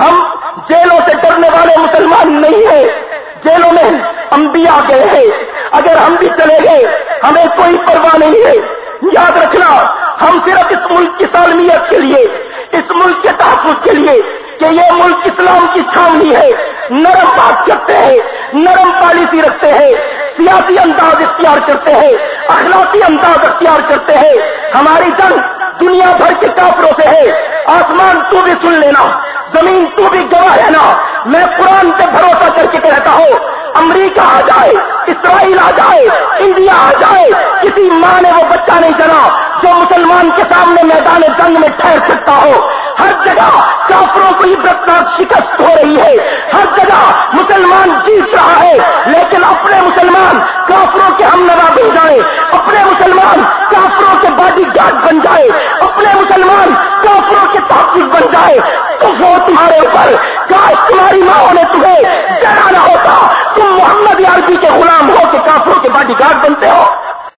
ہم جیلوں سے ڈرنے والے مسلمان نہیں ہیں۔ جیلوں میں انبیاء گئے ہیں۔ اگر ہم بھی چلے گئے، ہمیں کوئی پرواہ نہیں ہے۔ یاد رکھنا، ہم صرف اس ملک کی سالمیت کے لیے، اس ملک کے تحفظ کے لیے کہ یہ ملک اسلام کی چھاونی ہے۔ نرم بات کرتے ہیں، نرم پالیسی رکھتے ہیں۔ سیاسی انداز اختیار کرتے ہیں، اخلاقی انداز اختیار کرتے ہیں۔ ہماری جنگ دنیا بھر کے کافروں سے ہے۔ آسمان تو بھی سن لینا۔ زمین تو بھی گواہ میں قرآن پہ بھروسہ کر کے کہتا ہوں، امریکہ آ جائے، اسرائیل آ جائے، انڈیا آ جائے، کسی ماں نے وہ بچہ نہیں چلا جو مسلمان کے سامنے میدان جنگ میں ٹھہر سکتا ہو۔ ہر جگہ کافروں کو عبرتناک شکست ہو رہی ہے۔ ہر جگہ مسلمان جیت رہا ہے۔ لیکن اپنے مسلمان کافروں کے ہم نوا بن جائے اپنے مسلمان کافروں کے باڈی گارڈ بن جائے تمہارے اوپر کاش تمہاری ماں نے تمہیں ڈرانا ہوتا۔ تم محمد عربی کے غلام ہو کے کافروں کے باڈی گارڈ بنتے ہو۔